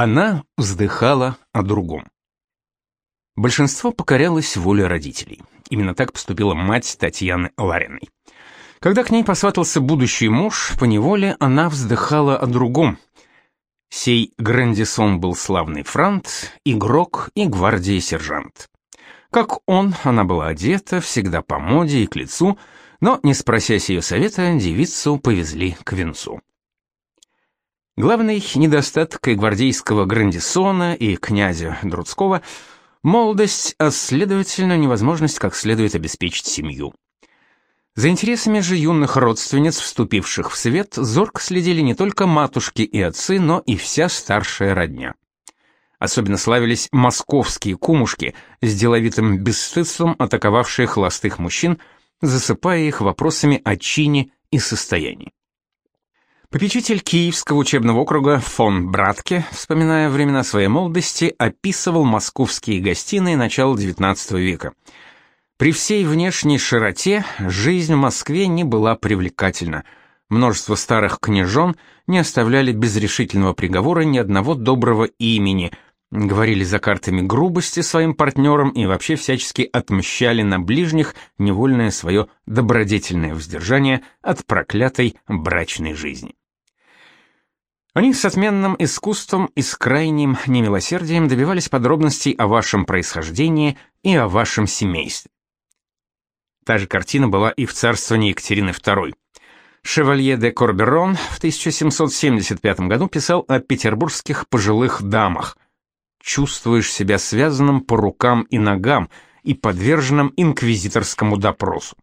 Она вздыхала о другом. Большинство покорялось воле родителей. Именно так поступила мать Татьяны Лариной. Когда к ней посватался будущий муж, поневоле она вздыхала о другом. Сей Грандисон был славный франт, игрок и гвардии сержант. Как он, она была одета, всегда по моде и к лицу, но, не спросясь ее совета, девицу повезли к венцу. Главный недостаток и гвардейского Грандисона, и князя Друцкого — молодость, а следовательно, невозможность как следует обеспечить семью. За интересами же юных родственниц, вступивших в свет, зорко следили не только матушки и отцы, но и вся старшая родня. Особенно славились московские кумушки, с деловитым бесстыдством атаковавшие холостых мужчин, засыпая их вопросами о чине и состоянии. Попечитель Киевского учебного округа фон Братке, вспоминая времена своей молодости, описывал московские гостиные начала XIX века. При всей внешней широте жизнь в Москве не была привлекательна. Множество старых княжон не оставляли без решительного приговора ни одного доброго имени, говорили за картами грубости своим партнерам и вообще всячески отмщали на ближних невольное свое добродетельное воздержание от проклятой брачной жизни. Они с отменным искусством и с крайним немилосердием добивались подробностей о вашем происхождении и о вашем семействе. Та же картина была и в царствовании Екатерины II. Шевалье де Корберон в 1775 году писал о петербургских пожилых дамах. «Чувствуешь себя связанным по рукам и ногам и подверженным инквизиторскому допросу.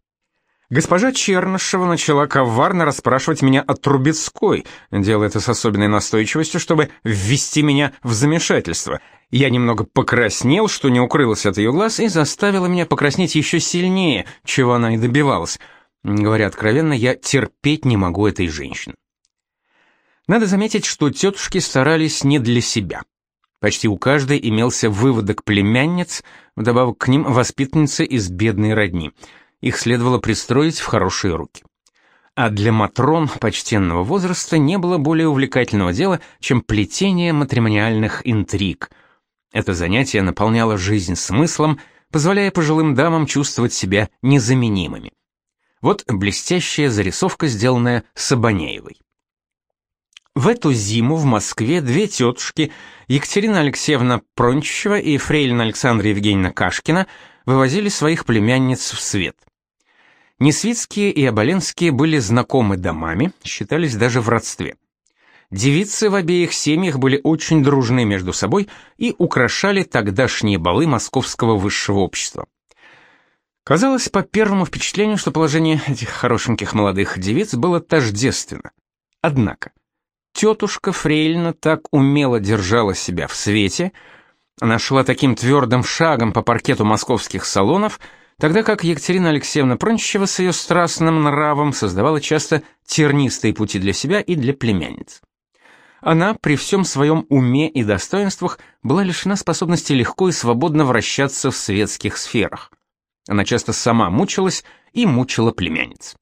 Госпожа Чернышева начала коварно расспрашивать меня о Трубецкой, делая это с особенной настойчивостью, чтобы ввести меня в замешательство. Я немного покраснел, что не укрылось от ее глаз, и заставила меня покраснеть еще сильнее, чего она и добивалась. Говоря откровенно, я терпеть не могу этой женщины. Надо заметить, что тетушки старались не для себя. Почти у каждой имелся выводок племянниц, вдобавок к ним воспитанницы из бедной родни — их следовало пристроить в хорошие руки. А для матрон почтенного возраста не было более увлекательного дела, чем плетение матримониальных интриг. Это занятие наполняло жизнь смыслом, позволяя пожилым дамам чувствовать себя незаменимыми. Вот блестящая зарисовка, сделанная Сабанеевой. В эту зиму в Москве две тетушки, Екатерина Алексеевна Прончева и фрейлина Александра Евгеньевна Кашкина, вывозили своих племянниц в свет. Несвицкие и Оболенские были знакомы домами, считались даже в родстве. Девицы в обеих семьях были очень дружны между собой и украшали тогдашние балы московского высшего общества. Казалось по первому впечатлению, что положение этих хорошеньких молодых девиц было тождественно. Однако, тетушка Фрейлина так умело держала себя в свете, она шла таким твердым шагом по паркету московских салонов, тогда как Екатерина Алексеевна Прончева с ее страстным нравом создавала часто тернистые пути для себя и для племянниц. Она при всем своем уме и достоинствах была лишена способности легко и свободно вращаться в светских сферах. Она часто сама мучилась и мучила племянниц.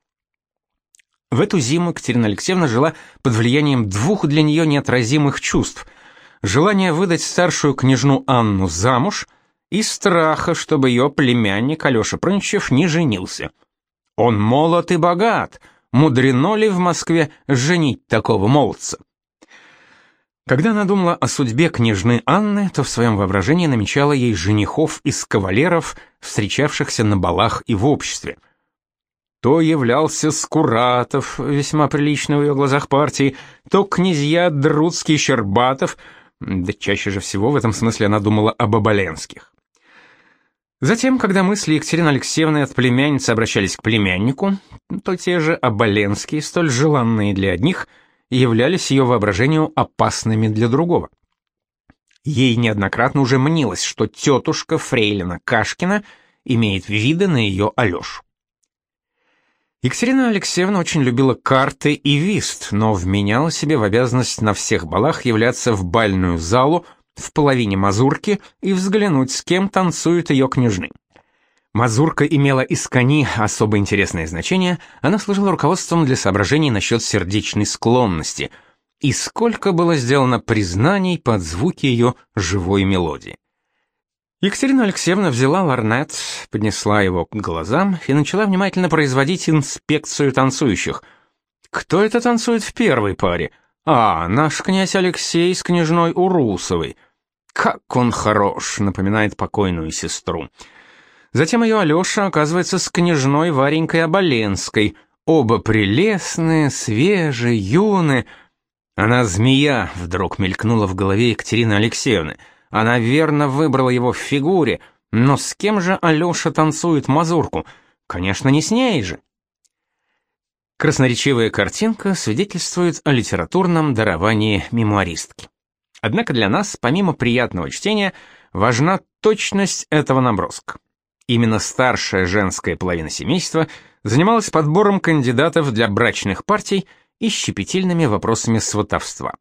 В эту зиму Екатерина Алексеевна жила под влиянием двух для нее неотразимых чувств – желание выдать старшую княжну Анну замуж – и страха, чтобы ее племянник Алеша Прынчев не женился. Он молод и богат, мудрено ли в Москве женить такого молодца? Когда она думала о судьбе княжны Анны, то в своем воображении намечала ей женихов из кавалеров, встречавшихся на балах и в обществе. То являлся Скуратов, весьма приличный в ее глазах партии, то князья Друцкий Щербатов, да чаще же всего в этом смысле она думала об Оболенских. Затем, когда мысли Екатерины Алексеевны от племянницы обращались к племяннику, то те же Оболенские, столь желанные для одних, являлись ее воображению опасными для другого. Ей неоднократно уже мнилось, что тетушка Фрейлина Кашкина имеет виды на ее Алешу. Екатерина Алексеевна очень любила карты и вист, но вменяла себе в обязанность на всех балах являться в бальную залу в половине мазурки и взглянуть, с кем танцуют ее княжны. Мазурка имела из кони особо интересное значение, она служила руководством для соображений насчет сердечной склонности. и сколько было сделано признаний под звуки ее живой мелодии. Екатерина Алексеевна взяла ларнет, поднесла его к глазам и начала внимательно производить инспекцию танцующих. Кто это танцует в первой паре? А, наш князь Алексей с княжной Урусовой. Как он хорош, напоминает покойную сестру. Затем ее Алеша оказывается с княжной Варенькой Оболенской. Оба прелестные, свежие, юные. Она змея, вдруг мелькнула в голове Екатерины Алексеевны. Она верно выбрала его в фигуре, но с кем же Алеша танцует мазурку? Конечно, не с ней же. Красноречивая картинка свидетельствует о литературном даровании мемуаристки. Однако для нас, помимо приятного чтения, важна точность этого наброска. Именно старшая женская половина семейства занималась подбором кандидатов для брачных партий и щепетильными вопросами сватовства.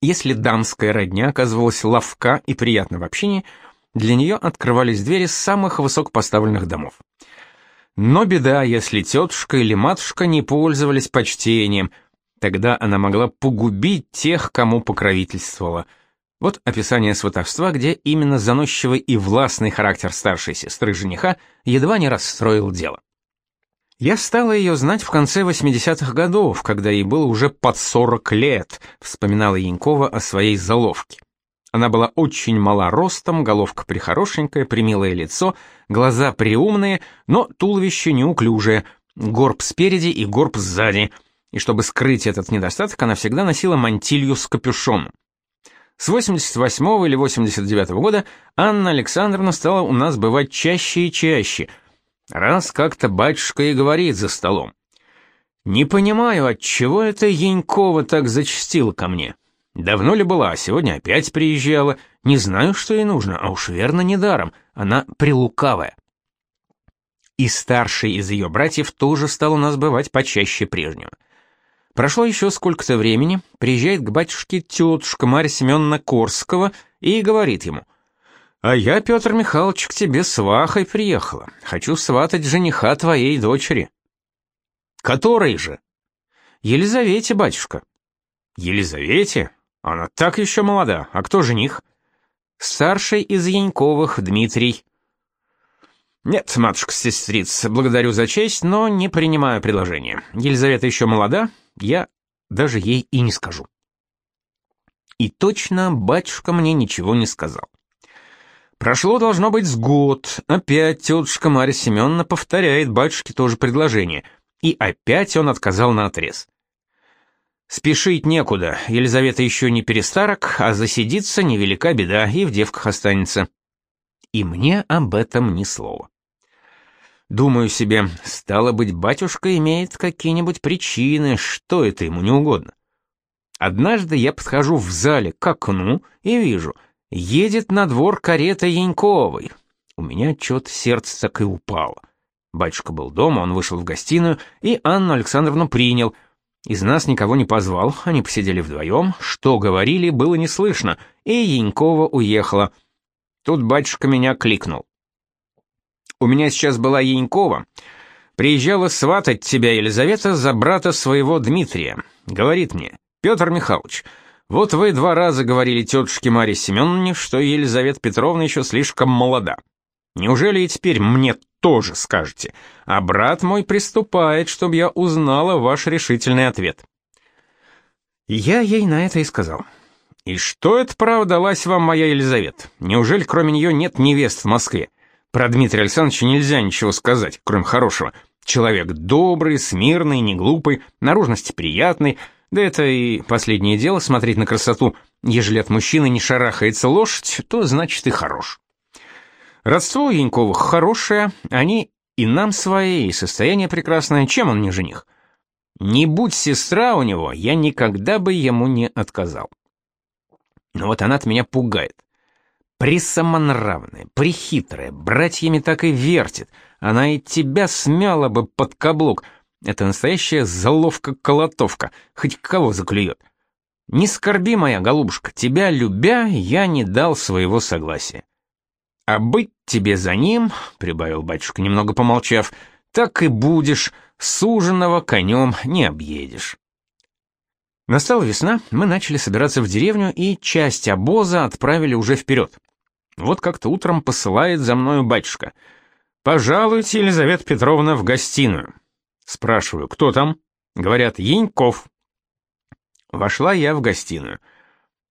Если дамская родня оказывалась ловка и приятна в общении, для нее открывались двери самых высокопоставленных домов. Но беда, если тетушка или матушка не пользовались почтением, тогда она могла погубить тех, кому покровительствовала – вот описание сватовства, где именно заносчивый и властный характер старшей сестры жениха едва не расстроил дело. Я стала ее знать в конце 80-х годов, когда ей было уже под 40 лет, вспоминала Янькова о своей заловке. Она была очень мала ростом, головка прихорошенькая, примилое лицо, глаза приумные, но туловище неуклюжее, горб спереди и горб сзади. И чтобы скрыть этот недостаток, она всегда носила мантилью с капюшоном. С 88 или 89 года Анна Александровна стала у нас бывать чаще и чаще. Раз как-то батюшка и говорит за столом. «Не понимаю, отчего это Янькова так зачастила ко мне. Давно ли была, а сегодня опять приезжала. Не знаю, что ей нужно, а уж верно недаром. Она прилукавая». И старший из ее братьев тоже стал у нас бывать почаще прежнего. Прошло еще сколько-то времени, приезжает к батюшке тетушка Марья Семеновна Корского и говорит ему, «А я, Петр Михайлович, к тебе свахой приехала. Хочу сватать жениха твоей дочери». «Которой же?» «Елизавете, батюшка». «Елизавете? Она так еще молода. А кто жених?» «Старший из Яньковых, Дмитрий». «Нет, матушка-сестрица, благодарю за честь, но не принимаю предложение. Елизавета еще молода, я даже ей и не скажу. И точно батюшка мне ничего не сказал. Прошло, должно быть, с год. Опять тетушка Марья Семеновна повторяет батюшке тоже предложение. И опять он отказал на отрез. Спешить некуда, Елизавета еще не перестарок, а засидится невелика беда, и в девках останется. И мне об этом ни слова. Думаю себе, стало быть, батюшка имеет какие-нибудь причины, что это ему не угодно. Однажды я подхожу в зале к окну и вижу, едет на двор карета Яньковой. У меня что-то сердце так и упало. Батюшка был дома, он вышел в гостиную, и Анну Александровну принял. Из нас никого не позвал, они посидели вдвоем, что говорили, было не слышно, и Янькова уехала. Тут батюшка меня кликнул. У меня сейчас была Янькова. Приезжала сватать тебя, Елизавета, за брата своего Дмитрия. Говорит мне, Петр Михайлович, вот вы два раза говорили тетушке Марье Семеновне, что Елизавета Петровна еще слишком молода. Неужели и теперь мне тоже скажете? А брат мой приступает, чтобы я узнала ваш решительный ответ. Я ей на это и сказал. И что это право далась вам моя Елизавета? Неужели кроме нее нет невест в Москве? Про Дмитрия Александровича нельзя ничего сказать, кроме хорошего. Человек добрый, смирный, не глупый, наружности приятный, да это и последнее дело смотреть на красоту. Ежели от мужчины не шарахается лошадь, то значит и хорош. Родство у Яньковых хорошее, они и нам свои, и состояние прекрасное, чем он не жених? Не будь сестра у него, я никогда бы ему не отказал. Но вот она от меня пугает. Присамонравная, прихитрая, братьями так и вертит. Она и тебя смяла бы под каблук. Это настоящая заловка-колотовка, хоть кого заклюет. Не скорби, моя голубушка, тебя любя, я не дал своего согласия. А быть тебе за ним, — прибавил батюшка, немного помолчав, — так и будешь, суженого конем не объедешь. Настала весна, мы начали собираться в деревню и часть обоза отправили уже вперед. Вот как-то утром посылает за мною батюшка. «Пожалуйте, Елизавета Петровна, в гостиную». Спрашиваю, кто там? Говорят, Яньков. Вошла я в гостиную.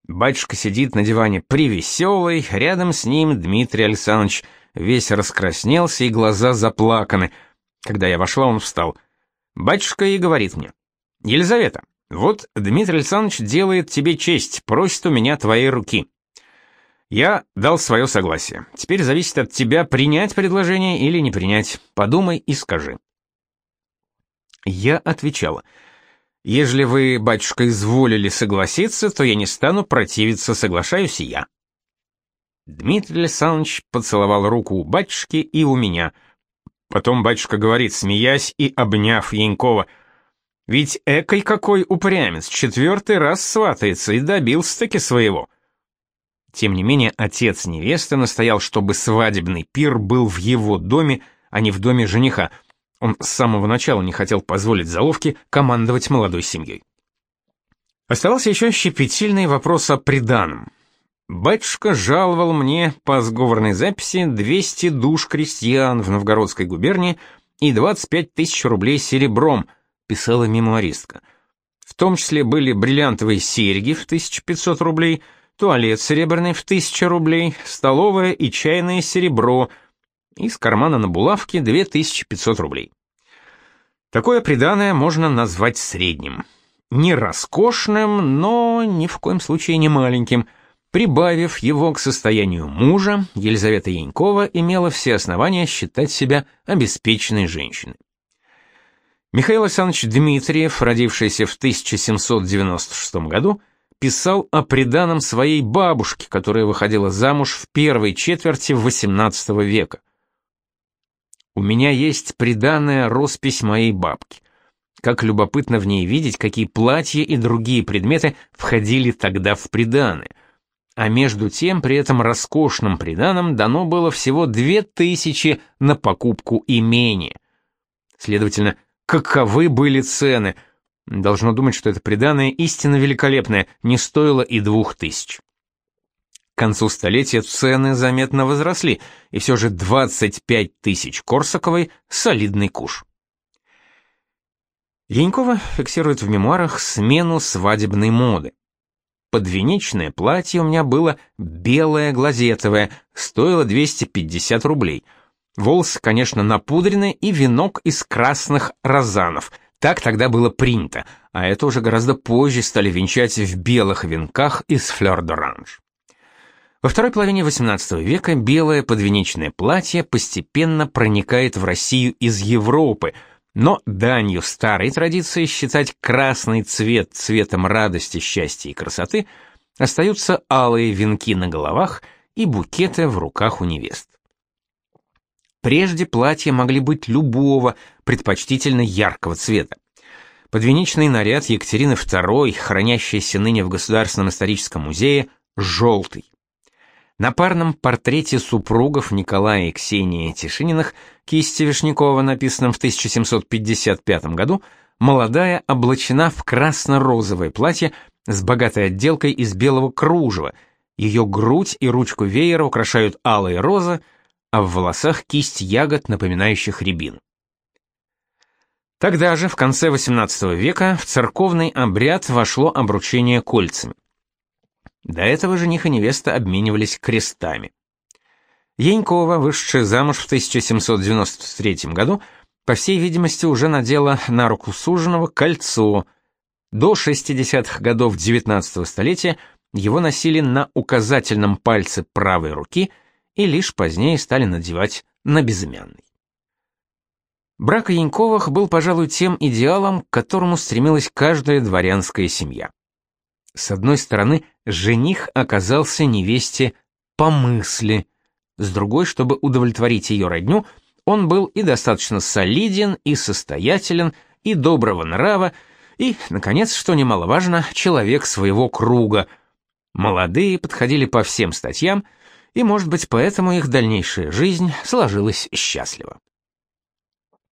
Батюшка сидит на диване привеселый, рядом с ним Дмитрий Александрович, весь раскраснелся и глаза заплаканы. Когда я вошла, он встал. Батюшка и говорит мне, «Елизавета, вот Дмитрий Александрович делает тебе честь, просит у меня твоей руки». Я дал свое согласие. Теперь зависит от тебя, принять предложение или не принять. Подумай и скажи. Я отвечала, «Ежели вы, батюшка, изволили согласиться, то я не стану противиться, соглашаюсь и я». Дмитрий Александрович поцеловал руку у батюшки и у меня. Потом батюшка говорит, смеясь и обняв Янькова, «Ведь экой какой упрямец, четвертый раз сватается и добился-таки своего». Тем не менее, отец невесты настоял, чтобы свадебный пир был в его доме, а не в доме жениха — он с самого начала не хотел позволить заловке командовать молодой семьей. Оставался еще щепетильный вопрос о приданом. Батюшка жаловал мне по сговорной записи 200 душ крестьян в Новгородской губернии и 25 тысяч рублей серебром, писала мемуаристка. В том числе были бриллиантовые серьги в 1500 рублей, туалет серебряный в 1000 рублей, столовое и чайное серебро – из кармана на булавке 2500 рублей. Такое приданое можно назвать средним. Не роскошным, но ни в коем случае не маленьким. Прибавив его к состоянию мужа, Елизавета Янькова имела все основания считать себя обеспеченной женщиной. Михаил Александрович Дмитриев, родившийся в 1796 году, писал о приданом своей бабушки, которая выходила замуж в первой четверти XVIII века. У меня есть приданная роспись моей бабки. Как любопытно в ней видеть, какие платья и другие предметы входили тогда в приданое. А между тем, при этом роскошном приданом дано было всего две тысячи на покупку имения. Следовательно, каковы были цены? Должно думать, что это приданое истинно великолепное, не стоило и двух тысяч. К концу столетия цены заметно возросли, и все же 25 тысяч Корсаковой – солидный куш. Янькова фиксирует в мемуарах смену свадебной моды. Подвенечное платье у меня было белое глазетовое, стоило 250 рублей. Волосы, конечно, напудрены и венок из красных розанов. Так тогда было принято, а это уже гораздо позже стали венчать в белых венках из флёр-д'оранж. Во второй половине XVIII века белое подвенечное платье постепенно проникает в Россию из Европы, но данью старой традиции считать красный цвет цветом радости, счастья и красоты остаются алые венки на головах и букеты в руках у невест. Прежде платья могли быть любого, предпочтительно яркого цвета. Подвенечный наряд Екатерины II, хранящийся ныне в Государственном историческом музее, желтый. На парном портрете супругов Николая и Ксении Тишининых кисти Вишнякова, написанном в 1755 году, молодая облачена в красно-розовое платье с богатой отделкой из белого кружева. Ее грудь и ручку веера украшают алые розы, а в волосах кисть ягод, напоминающих рябину. Тогда же, в конце XVIII века, в церковный обряд вошло обручение кольцами. До этого жених и невеста обменивались крестами. Янькова, вышедшая замуж в 1793 году, по всей видимости, уже надела на руку суженого кольцо. До 60-х годов XIX столетия его носили на указательном пальце правой руки и лишь позднее стали надевать на безымянный. Брак Яньковых был, пожалуй, тем идеалом, к которому стремилась каждая дворянская семья. С одной стороны, жених оказался невесте по мысли, с другой, чтобы удовлетворить ее родню, он был и достаточно солиден, и состоятелен, и доброго нрава, и, наконец, что немаловажно, человек своего круга. Молодые подходили по всем статьям, и, может быть, поэтому их дальнейшая жизнь сложилась счастливо.